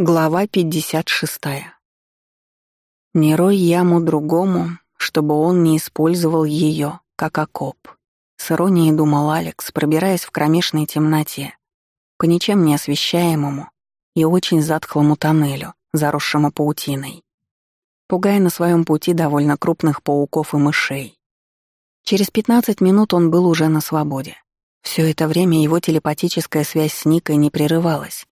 Глава 56. Не рой яму другому, чтобы он не использовал ее, как окоп. С иронией думал Алекс, пробираясь в кромешной темноте, по ничем не освещаемому и очень затхлому тоннелю, заросшему паутиной, пугая на своем пути довольно крупных пауков и мышей. Через 15 минут он был уже на свободе. Все это время его телепатическая связь с Никой не прерывалась,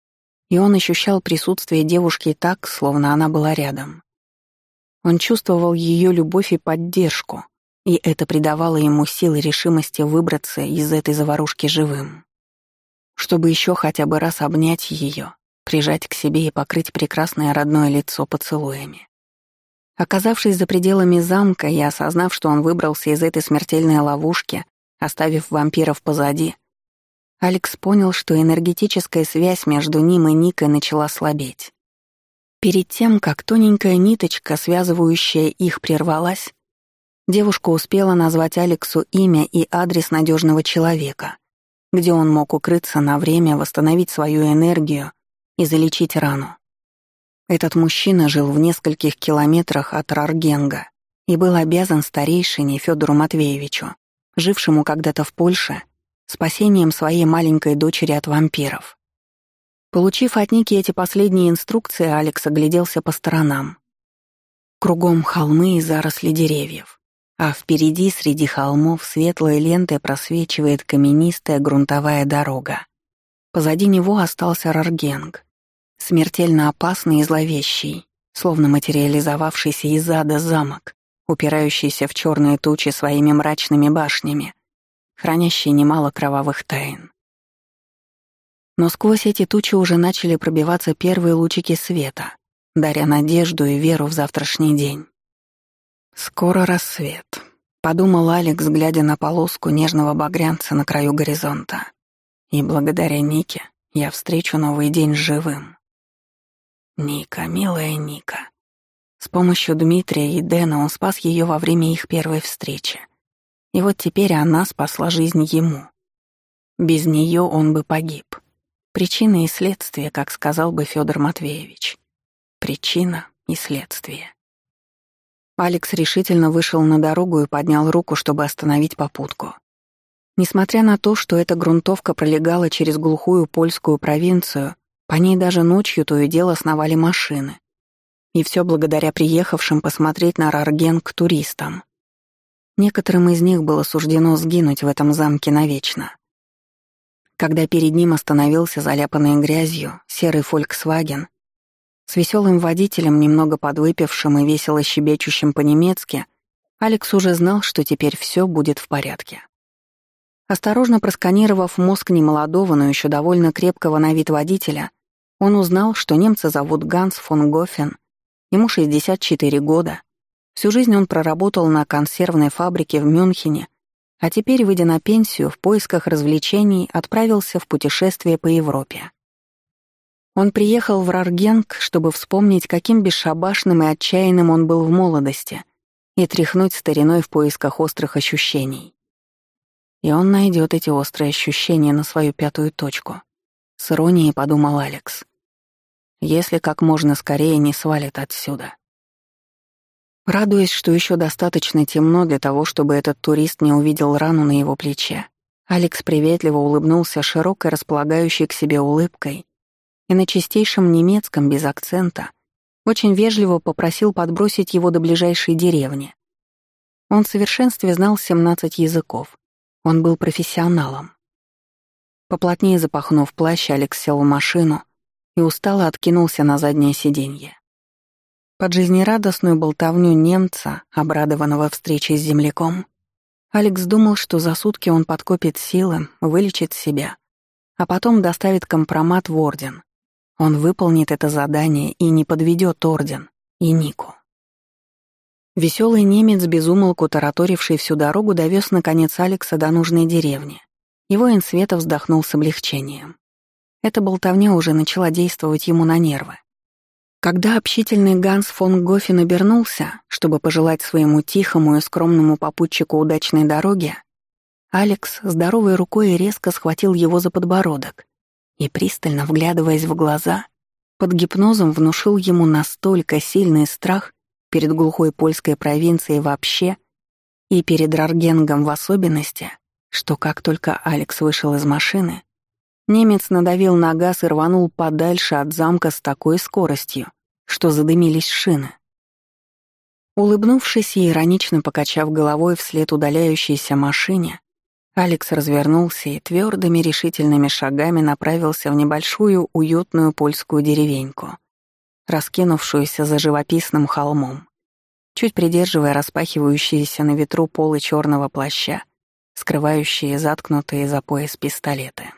и он ощущал присутствие девушки так, словно она была рядом. Он чувствовал ее любовь и поддержку, и это придавало ему силы решимости выбраться из этой заварушки живым. Чтобы еще хотя бы раз обнять ее, прижать к себе и покрыть прекрасное родное лицо поцелуями. Оказавшись за пределами замка и осознав, что он выбрался из этой смертельной ловушки, оставив вампиров позади, Алекс понял, что энергетическая связь между ним и Никой начала слабеть. Перед тем, как тоненькая ниточка, связывающая их, прервалась, девушка успела назвать Алексу имя и адрес надежного человека, где он мог укрыться на время, восстановить свою энергию и залечить рану. Этот мужчина жил в нескольких километрах от Раргенга и был обязан старейшине Федору Матвеевичу, жившему когда-то в Польше спасением своей маленькой дочери от вампиров. Получив от Ники эти последние инструкции, Алекс огляделся по сторонам. Кругом холмы и заросли деревьев, а впереди среди холмов светлой лентой просвечивает каменистая грунтовая дорога. Позади него остался Раргенг, смертельно опасный и зловещий, словно материализовавшийся из ада замок, упирающийся в черные тучи своими мрачными башнями, хранящий немало кровавых тайн. Но сквозь эти тучи уже начали пробиваться первые лучики света, даря надежду и веру в завтрашний день. «Скоро рассвет», — подумал Алекс, глядя на полоску нежного багрянца на краю горизонта. «И благодаря Нике я встречу новый день живым». Ника, милая Ника. С помощью Дмитрия и Дэна он спас ее во время их первой встречи. И вот теперь она спасла жизнь ему. Без нее он бы погиб. Причина и следствие, как сказал бы Федор Матвеевич. Причина и следствие. Алекс решительно вышел на дорогу и поднял руку, чтобы остановить попутку. Несмотря на то, что эта грунтовка пролегала через глухую польскую провинцию, по ней даже ночью то и дело сновали машины. И все благодаря приехавшим посмотреть на Раргенг туристам. Некоторым из них было суждено сгинуть в этом замке навечно. Когда перед ним остановился заляпанный грязью серый «Фольксваген», с веселым водителем, немного подвыпившим и весело щебечущим по-немецки, Алекс уже знал, что теперь все будет в порядке. Осторожно просканировав мозг немолодого, но еще довольно крепкого на вид водителя, он узнал, что немца зовут Ганс фон Гофен, ему 64 года, Всю жизнь он проработал на консервной фабрике в Мюнхене, а теперь, выйдя на пенсию, в поисках развлечений отправился в путешествие по Европе. Он приехал в Раргенг, чтобы вспомнить, каким бесшабашным и отчаянным он был в молодости, и тряхнуть стариной в поисках острых ощущений. И он найдет эти острые ощущения на свою пятую точку. С иронией подумал Алекс. Если как можно скорее не свалит отсюда. Радуясь, что еще достаточно темно для того, чтобы этот турист не увидел рану на его плече, Алекс приветливо улыбнулся широкой, располагающей к себе улыбкой и на чистейшем немецком, без акцента, очень вежливо попросил подбросить его до ближайшей деревни. Он в совершенстве знал 17 языков. Он был профессионалом. Поплотнее запахнув плащ, Алекс сел в машину и устало откинулся на заднее сиденье. Под жизнерадостную болтовню немца, обрадованного встречей с земляком, Алекс думал, что за сутки он подкопит силы, вылечит себя, а потом доставит компромат в Орден. Он выполнит это задание и не подведет Орден и Нику. Веселый немец, безумолку тараторивший всю дорогу, довез наконец Алекса до нужной деревни. Его воин Света вздохнул с облегчением. Эта болтовня уже начала действовать ему на нервы. Когда общительный Ганс фон Гофен обернулся, чтобы пожелать своему тихому и скромному попутчику удачной дороги, Алекс здоровой рукой резко схватил его за подбородок и, пристально вглядываясь в глаза, под гипнозом внушил ему настолько сильный страх перед глухой польской провинцией вообще и перед Раргенгом в особенности, что как только Алекс вышел из машины, немец надавил на газ и рванул подальше от замка с такой скоростью, что задымились шины. Улыбнувшись и иронично покачав головой вслед удаляющейся машине, Алекс развернулся и твердыми решительными шагами направился в небольшую уютную польскую деревеньку, раскинувшуюся за живописным холмом, чуть придерживая распахивающиеся на ветру полы черного плаща, скрывающие заткнутые за пояс пистолеты.